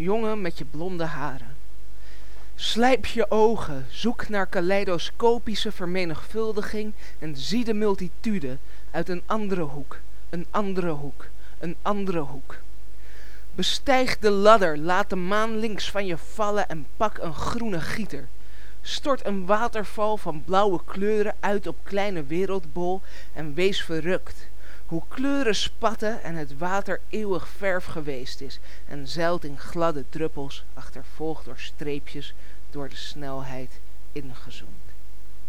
jongen met je blonde haren. Slijp je ogen, zoek naar kaleidoscopische vermenigvuldiging en zie de multitude uit een andere hoek, een andere hoek, een andere hoek. Bestijg de ladder, laat de maan links van je vallen en pak een groene gieter. Stort een waterval van blauwe kleuren uit op kleine wereldbol en wees verrukt. Hoe kleuren spatten en het water eeuwig verf geweest is en zeilt in gladde druppels, achtervolgd door streepjes, door de snelheid ingezoomd.